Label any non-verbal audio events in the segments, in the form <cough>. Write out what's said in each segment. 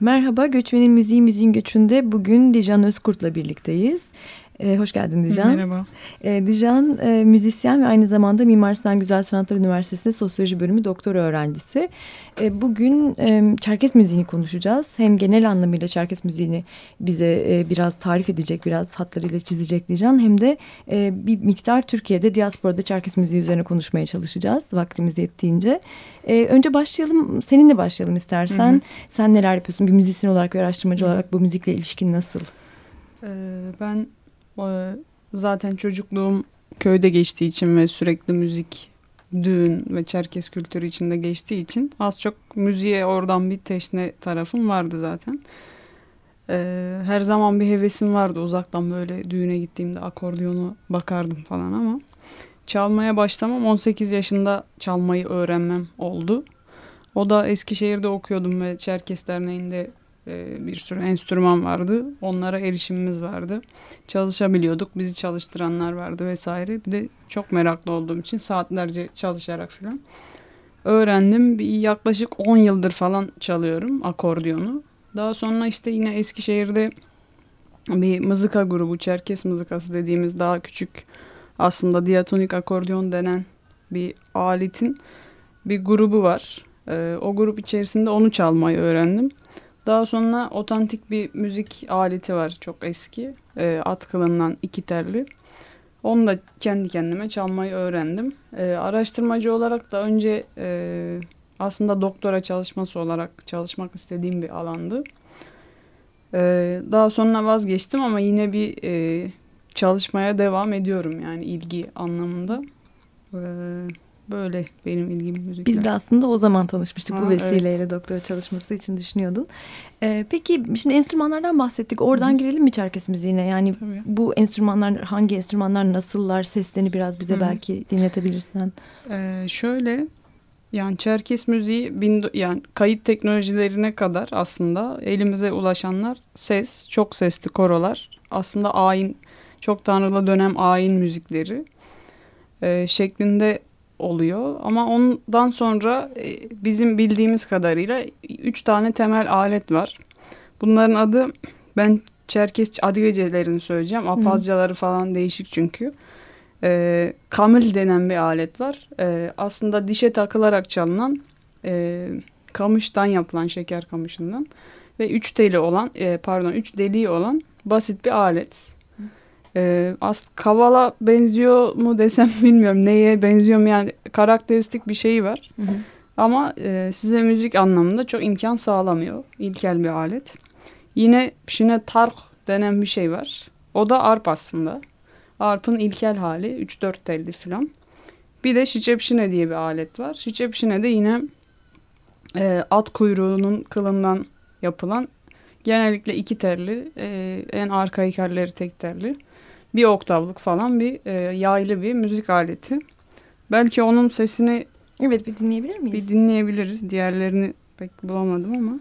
Merhaba, Göçmenin Müziği Müziğin Göçü'nde bugün Dijan Özkurt'la birlikteyiz. E, hoş geldin Dijan. Merhaba. E, Dijan e, müzisyen ve aynı zamanda Mimar Sinan Güzel Sanatlar Üniversitesi'nde sosyoloji bölümü doktora öğrencisi. E, bugün e, Çerkes müziğini konuşacağız. Hem genel anlamıyla Çerkes müziğini bize e, biraz tarif edecek, biraz hatlarıyla çizecek Dijan. Hem de e, bir miktar Türkiye'de diasporada Çerkes müziği üzerine konuşmaya çalışacağız vaktimiz yettiğince. E, önce başlayalım, seninle başlayalım istersen. Hı hı. Sen neler yapıyorsun bir müzisyen olarak ve araştırmacı hı. olarak bu müzikle ilişkin nasıl? Ee, ben Zaten çocukluğum köyde geçtiği için ve sürekli müzik, düğün ve Çerkes kültürü içinde geçtiği için az çok müziğe oradan bir teşne tarafım vardı zaten. Ee, her zaman bir hevesim vardı uzaktan böyle düğüne gittiğimde akordiyonu bakardım falan ama çalmaya başlamam 18 yaşında çalmayı öğrenmem oldu. O da Eskişehir'de okuyordum ve Çerkes Derneği'nde bir sürü enstrüman vardı. Onlara erişimimiz vardı. Çalışabiliyorduk. Bizi çalıştıranlar vardı vesaire. Bir de çok meraklı olduğum için saatlerce çalışarak falan öğrendim. Bir yaklaşık 10 yıldır falan çalıyorum akordiyonu. Daha sonra işte yine Eskişehir'de bir mızıka grubu, Çerkes mızıkası dediğimiz daha küçük aslında diatonik akordeon denen bir aletin bir grubu var. Ee, o grup içerisinde onu çalmayı öğrendim. Daha sonra otantik bir müzik aleti var çok eski. E, at kılından iki terli. Onu da kendi kendime çalmayı öğrendim. E, araştırmacı olarak da önce e, aslında doktora çalışması olarak çalışmak istediğim bir alandı. E, daha sonra vazgeçtim ama yine bir e, çalışmaya devam ediyorum yani ilgi anlamında. Evet. Böyle benim ilgim müzikler. Biz de aslında o zaman tanışmıştık. Ha, bu vesileyle evet. doktora çalışması için düşünüyordun. Ee, peki şimdi enstrümanlardan bahsettik. Oradan Hı-hı. girelim mi Çerkes müziğine? Yani Tabii. bu enstrümanlar hangi enstrümanlar nasıllar? Seslerini biraz bize Hı-hı. belki dinletebilirsen. Ee, şöyle yani Çerkes müziği bin, yani kayıt teknolojilerine kadar aslında elimize ulaşanlar ses, çok sesli korolar. Aslında ayin, çok tanrılı dönem ayin müzikleri e, şeklinde oluyor. Ama ondan sonra e, bizim bildiğimiz kadarıyla üç tane temel alet var. Bunların adı ben Çerkes Adigecelerini söyleyeceğim. Apazcaları falan değişik çünkü. E, kamil denen bir alet var. E, aslında dişe takılarak çalınan e, kamıştan yapılan şeker kamışından ve üç teli olan e, pardon üç deliği olan basit bir alet. Ee, as kavala benziyor mu desem <laughs> bilmiyorum neye benziyor mu yani karakteristik bir şeyi var. Hı hı. Ama e, size müzik anlamında çok imkan sağlamıyor. İlkel bir alet. Yine pişine tark denen bir şey var. O da arp aslında. Arp'ın ilkel hali 3-4 telli falan. Bir de şiçepşine diye bir alet var. Şiçepşine de yine e, at kuyruğunun kılından yapılan genellikle iki telli e, en arka heykelleri tek telli bir oktavlık falan bir e, yaylı bir müzik aleti. Belki onun sesini Evet bir dinleyebilir miyiz? Bir dinleyebiliriz. Diğerlerini pek bulamadım ama.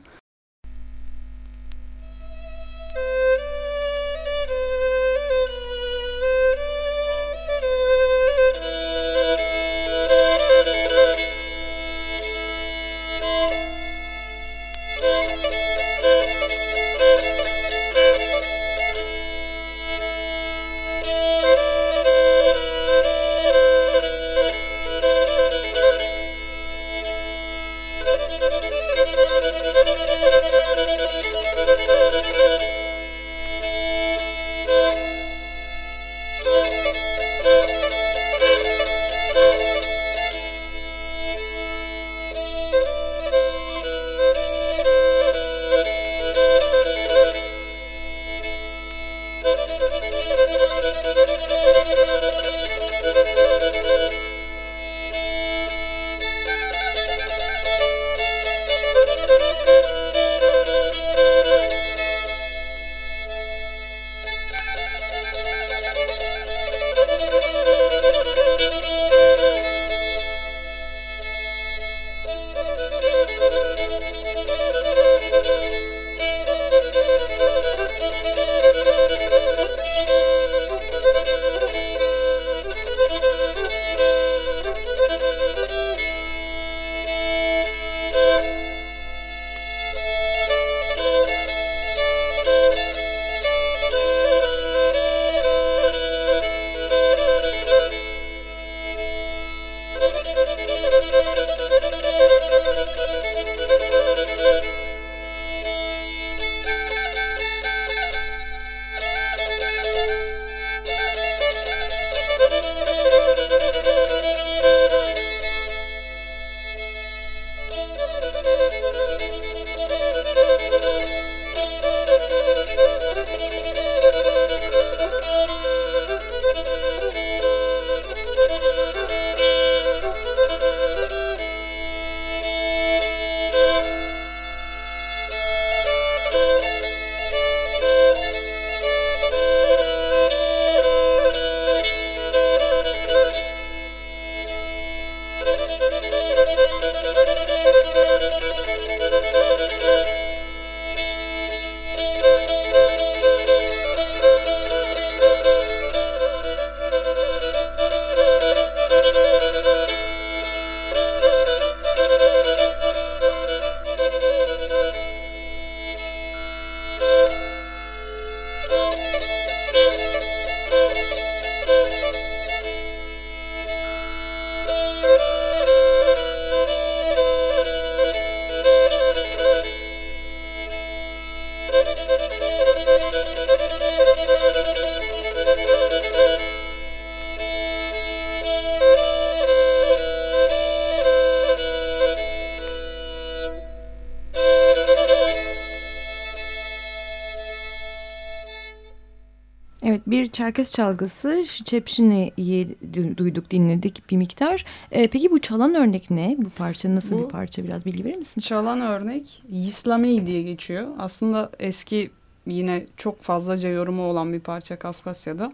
Bir Çerkes çalgısı Çepşini'yi duyduk dinledik bir miktar. Ee, peki bu çalan örnek ne? Bu parça nasıl bu, bir parça biraz bilgi verir misin? Çalan örnek Yislami diye geçiyor. Aslında eski yine çok fazlaca yorumu olan bir parça Kafkasya'da.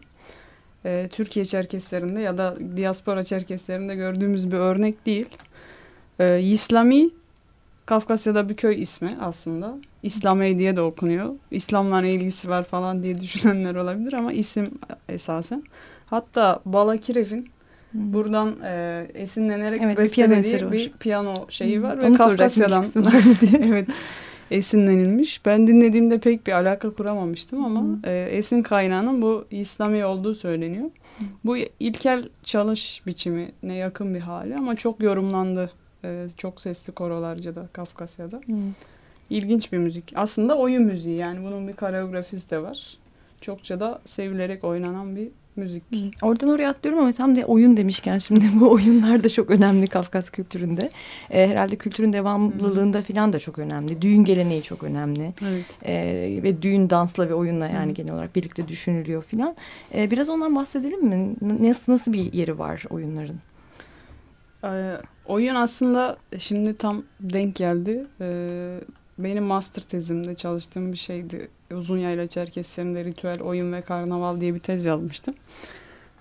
Ee, Türkiye Çerkeslerinde ya da diaspora Çerkeslerinde gördüğümüz bir örnek değil. Ee, Yislami Kafkasya'da bir köy ismi aslında. İslamey diye de okunuyor. İslam'la ne ilgisi var falan diye düşünenler olabilir ama isim esasen. Hatta Balakirev'in hmm. buradan e, esinlenerek evet, bestelediği bir, bir piyano şeyi hmm. var hmm. ve Onu Kafkasya'dan <laughs> evet esinlenilmiş. Ben dinlediğimde pek bir alaka kuramamıştım ama hmm. e, esin kaynağının bu İslami olduğu söyleniyor. Hmm. Bu ilkel çalış biçimine yakın bir hali ama çok yorumlandı ee, çok sesli korolarca da Kafkasya'da. Hmm. İlginç bir müzik. Aslında oyun müziği yani bunun bir koreografisi de var. Çokça da sevilerek oynanan bir müzik. Hmm. Oradan oraya atlıyorum ama tam da oyun demişken şimdi <laughs> bu oyunlar da çok önemli Kafkas kültüründe. Ee, herhalde kültürün devamlılığında hmm. falan da çok önemli. Düğün geleneği çok önemli. Evet. Ee, ve düğün dansla ve oyunla yani hmm. genel olarak birlikte düşünülüyor falan. Ee, biraz ondan bahsedelim mi? Nasıl, nasıl bir yeri var oyunların? Ee, oyun aslında şimdi tam denk geldi. Ee, benim master tezimde çalıştığım bir şeydi. Uzun yayla Çerkeslerinde ritüel, oyun ve karnaval diye bir tez yazmıştım.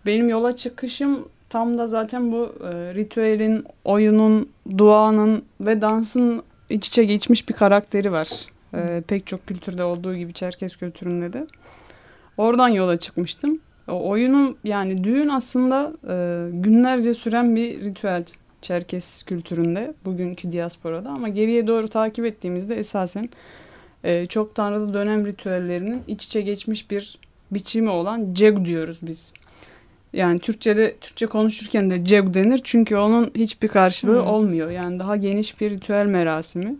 Benim yola çıkışım tam da zaten bu e, ritüelin, oyunun, duanın ve dansın iç içe geçmiş bir karakteri var. E, pek çok kültürde olduğu gibi Çerkes kültüründe de. Oradan yola çıkmıştım. O oyunun yani düğün aslında e, günlerce süren bir ritüel. Çerkes kültüründe bugünkü diasporada ama geriye doğru takip ettiğimizde esasen e, çok tanrılı dönem ritüellerinin iç içe geçmiş bir biçimi olan ceg diyoruz biz. Yani Türkçe'de Türkçe konuşurken de ceg denir çünkü onun hiçbir karşılığı hmm. olmuyor. Yani daha geniş bir ritüel merasimi.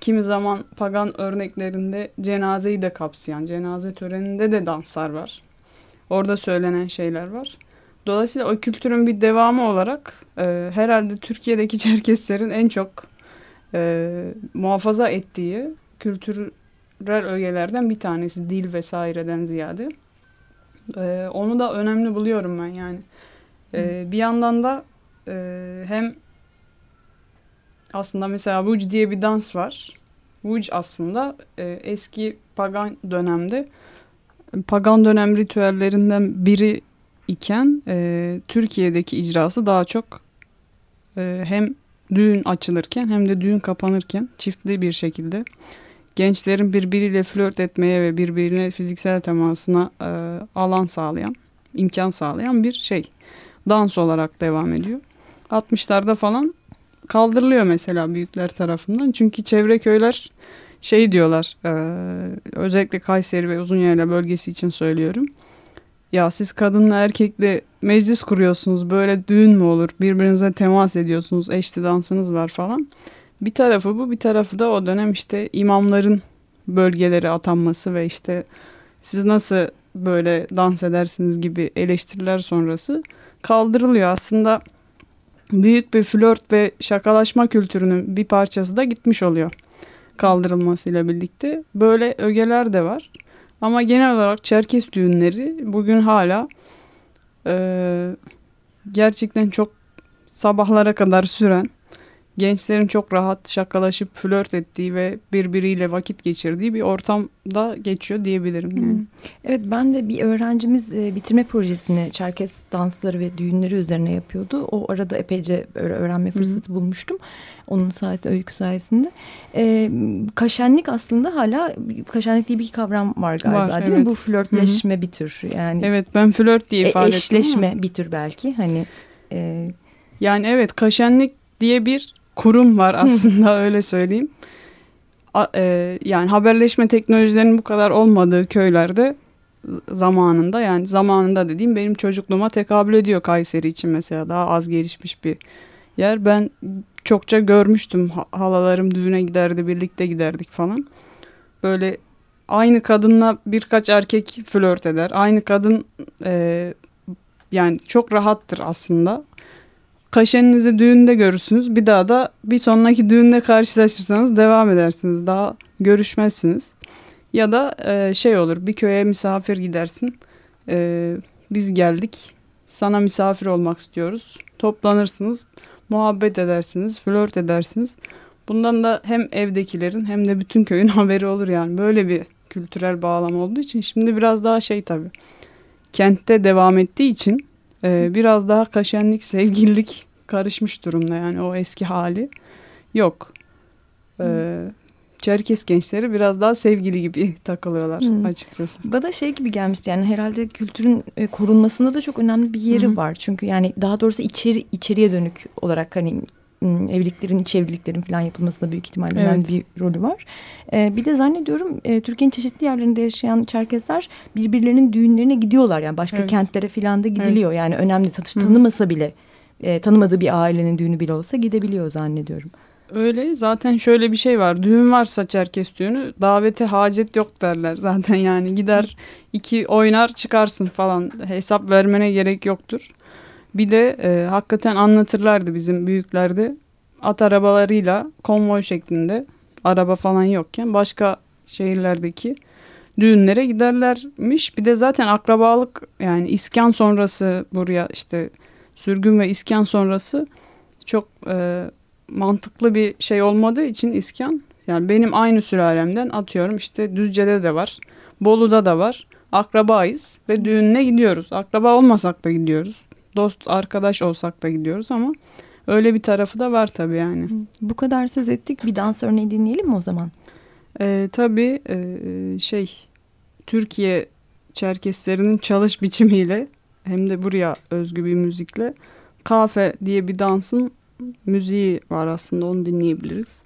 Kimi zaman pagan örneklerinde cenazeyi de kapsayan, cenaze töreninde de danslar var. Orada söylenen şeyler var. Dolayısıyla o kültürün bir devamı olarak e, herhalde Türkiye'deki <laughs> Çerkeslerin en çok e, muhafaza ettiği kültürel ögelerden bir tanesi dil vesaireden ziyade. E, onu da önemli buluyorum ben yani. E, bir yandan da e, hem aslında mesela Vuj diye bir dans var. Vuj aslında e, eski pagan dönemde pagan dönem ritüellerinden biri iken e, Türkiye'deki icrası daha çok e, hem düğün açılırken hem de düğün kapanırken çiftli bir şekilde gençlerin birbiriyle flört etmeye ve birbirine fiziksel temasına e, alan sağlayan, imkan sağlayan bir şey. Dans olarak devam ediyor. 60'larda falan kaldırılıyor mesela büyükler tarafından. Çünkü çevre köyler şey diyorlar e, özellikle Kayseri ve Uzunyayla bölgesi için söylüyorum ya siz kadınla erkekle meclis kuruyorsunuz böyle düğün mü olur birbirinize temas ediyorsunuz eşli dansınız var falan. Bir tarafı bu bir tarafı da o dönem işte imamların bölgeleri atanması ve işte siz nasıl böyle dans edersiniz gibi eleştiriler sonrası kaldırılıyor. Aslında büyük bir flört ve şakalaşma kültürünün bir parçası da gitmiş oluyor kaldırılmasıyla birlikte. Böyle ögeler de var. Ama genel olarak Çerkes düğünleri bugün hala e, gerçekten çok sabahlara kadar süren gençlerin çok rahat şakalaşıp flört ettiği ve birbiriyle vakit geçirdiği bir ortamda geçiyor diyebilirim. Yani. Evet ben de bir öğrencimiz e, bitirme projesini Çerkes dansları ve düğünleri üzerine yapıyordu. O arada epeyce öğrenme fırsatı Hı. bulmuştum. Onun sayesinde, öykü sayesinde. E, kaşenlik aslında hala kaşenlik diye bir kavram var galiba var, değil evet. mi? Bu flörtleşme Hı. bir tür. Yani, evet ben flört diye e, ifade ettim Eşleşme bir tür belki. Hani e, yani evet kaşenlik diye bir kurum var aslında <laughs> öyle söyleyeyim. A, e, yani haberleşme teknolojilerinin bu kadar olmadığı köylerde zamanında yani zamanında dediğim benim çocukluğuma tekabül ediyor Kayseri için mesela daha az gelişmiş bir yer. Ben çokça görmüştüm halalarım düğüne giderdi birlikte giderdik falan. Böyle aynı kadınla birkaç erkek flört eder. Aynı kadın e, yani çok rahattır aslında kaşeninizi düğünde görürsünüz. Bir daha da bir sonraki düğünde karşılaşırsanız devam edersiniz. Daha görüşmezsiniz. Ya da e, şey olur bir köye misafir gidersin. e, biz geldik sana misafir olmak istiyoruz. Toplanırsınız, muhabbet edersiniz, flört edersiniz. Bundan da hem evdekilerin hem de bütün köyün <laughs> haberi olur yani. Böyle bir kültürel bağlam olduğu için şimdi biraz daha şey tabii. Kentte devam ettiği için e, biraz daha kaşenlik, sevgililik karışmış durumda yani o eski hali yok. E, Çerkes gençleri biraz daha sevgili gibi <laughs> takılıyorlar hmm. açıkçası. Bana şey gibi gelmişti yani herhalde kültürün e, korunmasında da çok önemli bir yeri Hı-hı. var. Çünkü yani daha doğrusu içeri içeriye dönük olarak hani evliliklerin, iç evliliklerin falan yapılmasında büyük ihtimalle evet. önemli bir rolü var. Ee, bir de zannediyorum e, Türkiye'nin çeşitli yerlerinde yaşayan Çerkesler birbirlerinin düğünlerine gidiyorlar. Yani başka evet. kentlere falan da gidiliyor. Evet. Yani önemli tanış, tanımasa bile e, tanımadığı bir ailenin düğünü bile olsa gidebiliyor zannediyorum. Öyle zaten şöyle bir şey var. Düğün varsa Çerkes düğünü davete hacet yok derler zaten yani gider iki oynar çıkarsın falan hesap vermene gerek yoktur. Bir de e, hakikaten anlatırlardı bizim büyüklerde at arabalarıyla konvoy şeklinde araba falan yokken başka şehirlerdeki düğünlere giderlermiş. Bir de zaten akrabalık yani iskan sonrası buraya işte sürgün ve iskan sonrası çok e, mantıklı bir şey olmadığı için iskan yani benim aynı sülalemden atıyorum işte Düzce'de de var. Bolu'da da var. Akrabayız ve düğününe gidiyoruz. Akraba olmasak da gidiyoruz. Dost, arkadaş olsak da gidiyoruz ama öyle bir tarafı da var tabii yani. Bu kadar söz ettik. Bir dans örneği dinleyelim mi o zaman? Ee, tabii e, şey Türkiye Çerkeslerinin çalış biçimiyle hem de buraya özgü bir müzikle kafe diye bir dansın müziği var aslında onu dinleyebiliriz.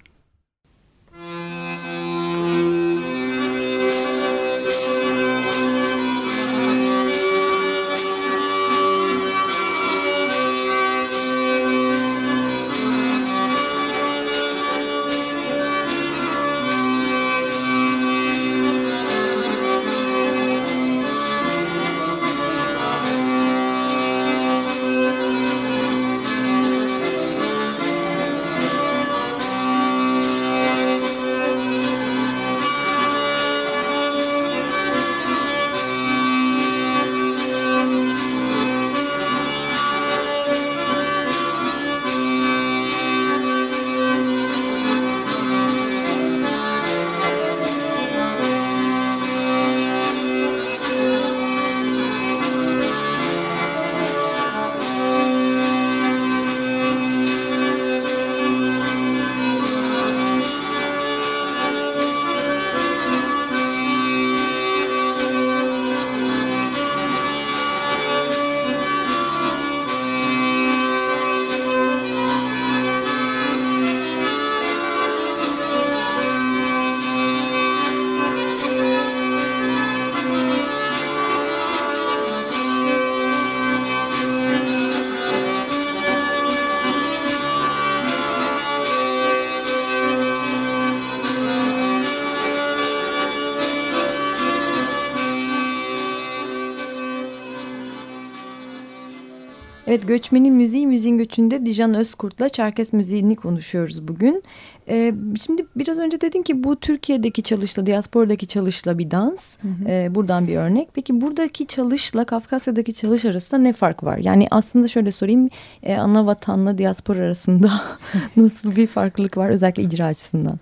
Evet Göçmenin Müziği Müziğin Göçü'nde Dijan Özkurt'la Çerkes müziğini konuşuyoruz bugün. Ee, şimdi biraz önce dedin ki bu Türkiye'deki çalışla, diasporadaki çalışla bir dans. Hı hı. Ee, buradan bir örnek. Peki buradaki çalışla Kafkasya'daki çalış arasında ne fark var? Yani aslında şöyle sorayım. E, ana vatanla diaspora arasında <laughs> nasıl bir farklılık var özellikle icra açısından?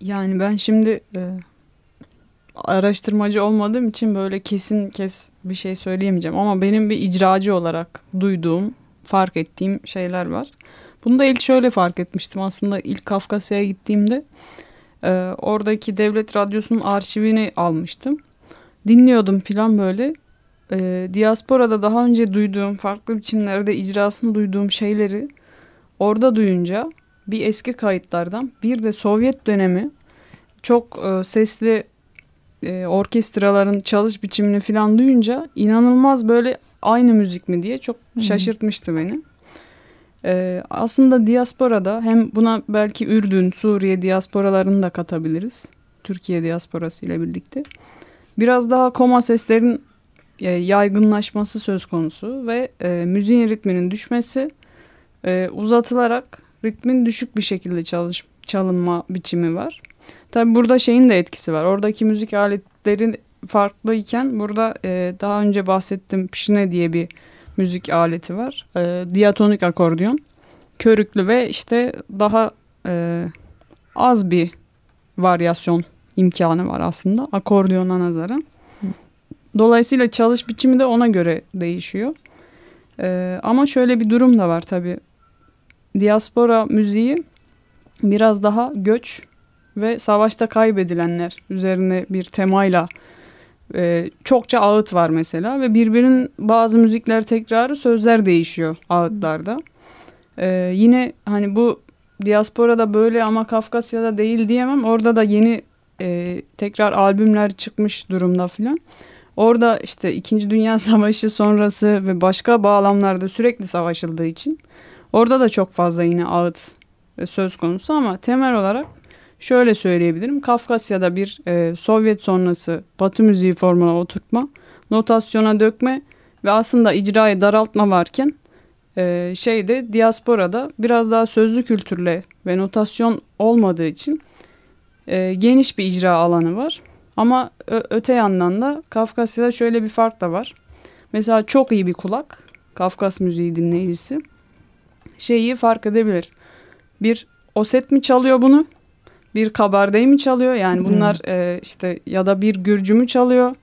Yani ben şimdi... E araştırmacı olmadığım için böyle kesin kes bir şey söyleyemeyeceğim. Ama benim bir icracı olarak duyduğum, fark ettiğim şeyler var. Bunu da ilk şöyle fark etmiştim aslında ilk Kafkasya'ya gittiğimde. E, oradaki devlet radyosunun arşivini almıştım. Dinliyordum filan böyle. E, diasporada daha önce duyduğum, farklı biçimlerde icrasını duyduğum şeyleri orada duyunca bir eski kayıtlardan bir de Sovyet dönemi çok e, sesli e, orkestraların çalış biçimini falan duyunca inanılmaz böyle aynı müzik mi diye çok şaşırtmıştı beni. E, aslında diasporada hem buna belki Ürdün, Suriye diasporalarını da katabiliriz. Türkiye diasporası ile birlikte. Biraz daha koma seslerin e, yaygınlaşması söz konusu ve e, müziğin ritminin düşmesi e, uzatılarak ritmin düşük bir şekilde çalış, çalınma biçimi var. Tabi burada şeyin de etkisi var. Oradaki müzik aletleri farklıyken burada e, daha önce bahsettiğim pişine diye bir müzik aleti var. E, diatonik akordeon. Körüklü ve işte daha e, az bir varyasyon imkanı var aslında akordiyona nazaran. Dolayısıyla çalış biçimi de ona göre değişiyor. Ee, ama şöyle bir durum da var tabii. Diaspora müziği biraz daha göç ve savaşta kaybedilenler üzerine bir temayla e, çokça ağıt var mesela ve birbirinin bazı müzikler tekrarı sözler değişiyor ağıtlarda. Ee, yine hani bu diasporada böyle ama Kafkasya'da değil diyemem. Orada da yeni e, tekrar albümler çıkmış durumda filan. Orada işte İkinci Dünya <laughs> Savaşı sonrası ve başka bağlamlarda sürekli savaşıldığı için orada da çok fazla yine ağıt söz konusu ama temel olarak şöyle söyleyebilirim. Kafkasya'da bir e, Sovyet sonrası Batı müziği formuna oturtma, notasyona dökme ve aslında icrayı daraltma varken e, şeyde diasporada biraz daha sözlü kültürle ve notasyon olmadığı için e, geniş bir icra alanı var. Ama öte yandan da Kafkasya'da şöyle bir fark da var. Mesela çok iyi bir kulak, Kafkas müziği dinleyicisi şeyi fark edebilir. Bir oset mi çalıyor bunu? Bir kabardeyi mi çalıyor? Yani bunlar hmm. e, işte ya da bir gürcü mü çalıyor?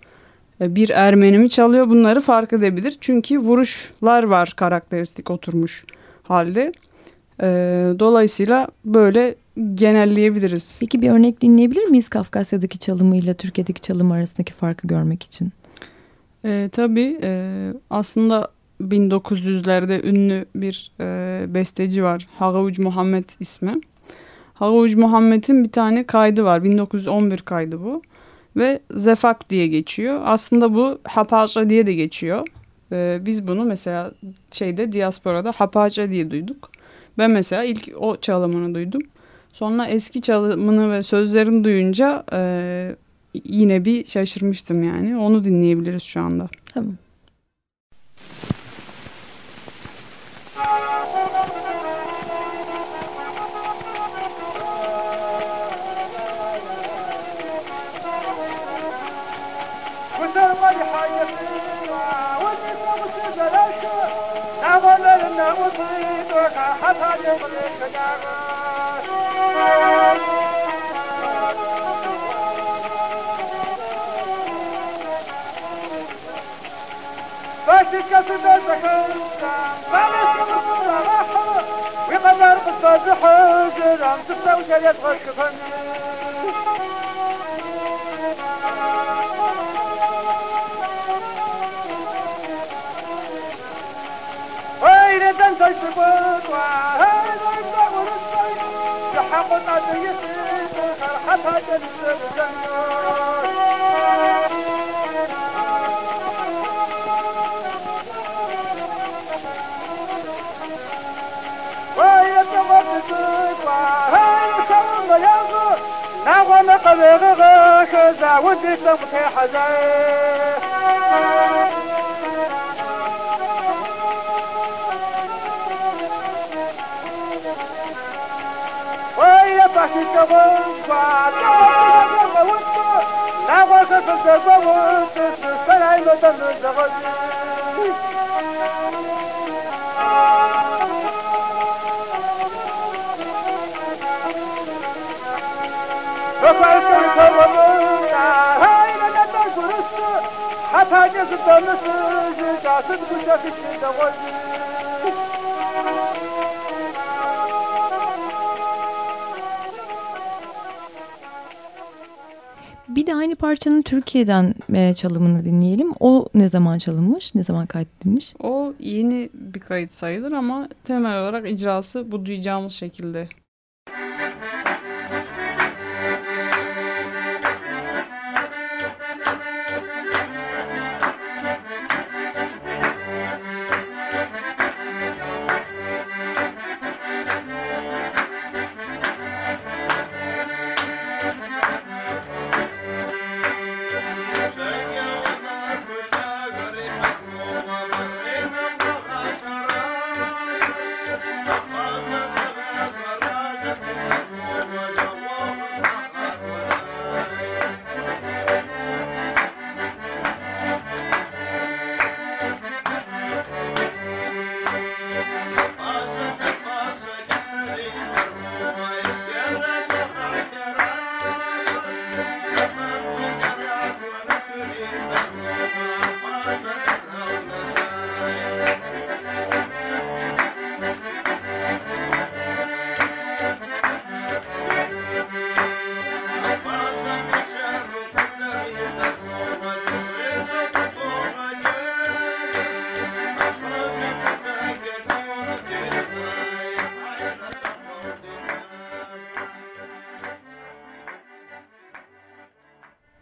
E, bir Ermeni mi çalıyor? Bunları fark edebilir. Çünkü vuruşlar var karakteristik oturmuş halde. E, dolayısıyla böyle genelleyebiliriz. Peki bir örnek dinleyebilir miyiz Kafkasya'daki çalımıyla Türkiye'deki çalım arasındaki farkı görmek için? E, tabii e, aslında 1900'lerde ünlü bir e, besteci var. Hagavuc Muhammed ismi. Hagavuc Muhammed'in bir tane kaydı var. 1911 kaydı bu. Ve Zefak diye geçiyor. Aslında bu Hapaca diye de geçiyor. E, biz bunu mesela şeyde diasporada Hapaca diye duyduk. Ben mesela ilk o çalımını duydum. Sonra eski çalımını ve sözlerini duyunca e, yine bir şaşırmıştım yani. Onu dinleyebiliriz şu anda. Tamam. والحي فيها والإثم سجلك نظل لنا مصيبك حتى يغلق دارك باشك سبازك بالاسم الصورة راحة. ويقدر بالصوت حجرة تفتوش يدخل كفن البيض وهذا الدهر الطيب سحق قضية فرحة الزمان نغنق بغغاك زاود سمخي حزاك حتى جزت النسج جاسد بجاك الشيء Bir de aynı parçanın Türkiye'den e, çalımını dinleyelim. O ne zaman çalınmış, ne zaman kaydedilmiş? O yeni bir kayıt sayılır ama temel olarak icrası bu duyacağımız şekilde Thank you.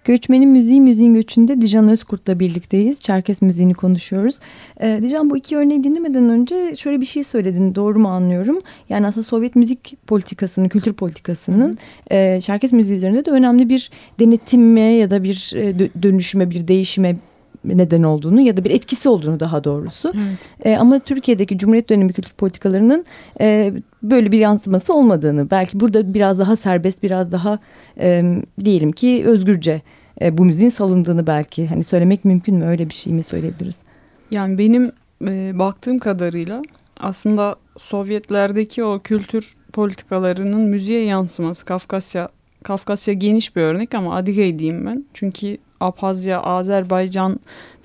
Göçmenin Müziği Müziğin Göçü'nde Dijan Özkurt'la birlikteyiz. Çerkes müziğini konuşuyoruz. E, Dijan bu iki örneği dinlemeden önce şöyle bir şey söyledin. Doğru mu anlıyorum? Yani aslında Sovyet müzik politikasının, kültür politikasının e, Çerkes müziği üzerinde de önemli bir denetimme ya da bir e, dönüşüme, bir değişime neden olduğunu ya da bir etkisi olduğunu daha doğrusu. Evet. E, ama Türkiye'deki Cumhuriyet dönemi kültür politikalarının e, böyle bir yansıması olmadığını, belki burada biraz daha serbest, biraz daha e, diyelim ki özgürce e, bu müziğin salındığını belki hani söylemek mümkün mü? Öyle bir şey mi söyleyebiliriz? Yani benim e, baktığım kadarıyla aslında Sovyetlerdeki o kültür politikalarının müziğe yansıması Kafkasya Kafkasya geniş bir örnek ama Adigey diyeyim ben. Çünkü Abhazya, Azerbaycan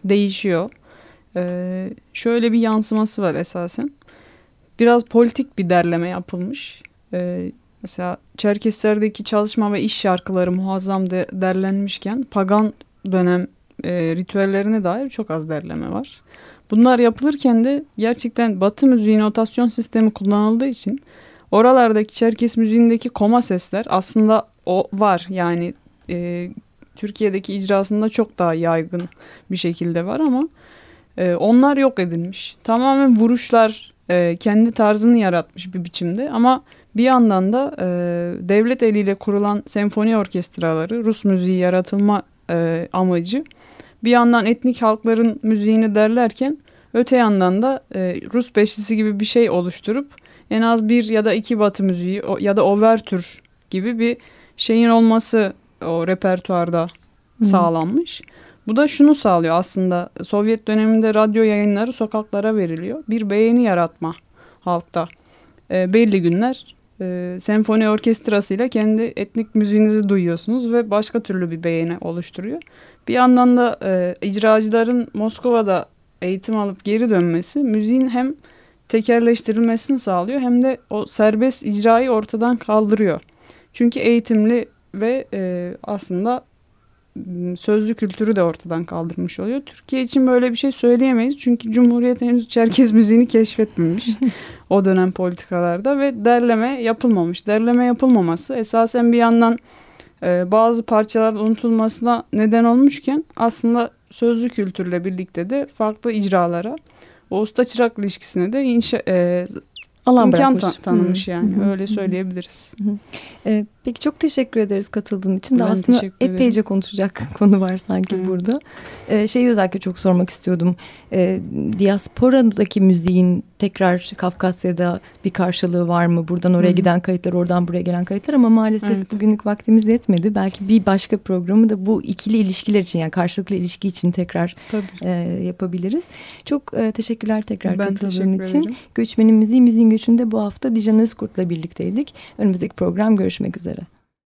değişiyor. Ee, şöyle bir yansıması var esasen. Biraz politik bir derleme yapılmış. Ee, mesela Çerkeslerdeki çalışma ve iş şarkıları muazzam de derlenmişken pagan dönem e, ritüellerine dair çok az derleme var. Bunlar yapılırken de gerçekten Batı müziği notasyon sistemi kullanıldığı için oralardaki Çerkes müziğindeki koma sesler aslında o var. Yani e, Türkiye'deki icrasında çok daha yaygın bir şekilde var ama e, onlar yok edilmiş. Tamamen vuruşlar e, kendi tarzını yaratmış bir biçimde ama bir yandan da e, devlet eliyle kurulan senfoni orkestraları Rus müziği yaratılma e, amacı bir yandan etnik halkların müziğini derlerken öte yandan da e, Rus beşlisi gibi bir şey oluşturup en az bir ya da iki batı müziği ya da overtür gibi bir şeyin olması o repertuarda Hı. sağlanmış. Bu da şunu sağlıyor aslında Sovyet döneminde radyo yayınları sokaklara veriliyor. Bir beğeni yaratma halkta. E, belli günler e, senfoni orkestrasıyla kendi etnik müziğinizi duyuyorsunuz ve başka türlü bir beğeni oluşturuyor. Bir yandan da e, icracıların Moskova'da eğitim alıp geri dönmesi müziğin hem tekerleştirilmesini sağlıyor hem de o serbest icrayı ortadan kaldırıyor. Çünkü eğitimli ve e, aslında sözlü kültürü de ortadan kaldırmış oluyor. Türkiye için böyle bir şey söyleyemeyiz. Çünkü Cumhuriyet henüz Çerkez müziğini keşfetmemiş <laughs> o dönem politikalarda ve derleme yapılmamış. Derleme yapılmaması esasen bir yandan e, bazı parçalar unutulmasına neden olmuşken aslında sözlü kültürle birlikte de farklı icralara o usta çırak ilişkisine de inşa, e, alan imkan bırakmış. Ta tanımış Hı -hı. yani Hı -hı. öyle söyleyebiliriz. Hı -hı. Peki çok teşekkür ederiz katıldığın için. Ben de aslında epeyce konuşacak <laughs> konu var sanki Hı burada. Ee, şeyi özellikle çok sormak istiyordum. Ee, diasporadaki müziğin tekrar Kafkasya'da bir karşılığı var mı? Buradan oraya Hı -hı. giden kayıtlar, oradan buraya gelen kayıtlar ama maalesef evet. bugünlük vaktimiz yetmedi. Belki bir başka programı da bu ikili ilişkiler için yani karşılıklı ilişki için tekrar e, yapabiliriz. Çok e, teşekkürler tekrar ben katıldığın teşekkür için. Ederim. Göçmenin müziği, müziğin göçünde bu hafta Dijan Özkurt'la birlikteydik. Önümüzdeki program görüşmek üzere.